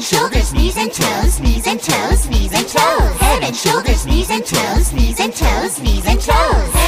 And shoulders, knees and toes, knees and toes, knees and toes. Head and shoulders, knees and toes, knees and toes, knees and toes.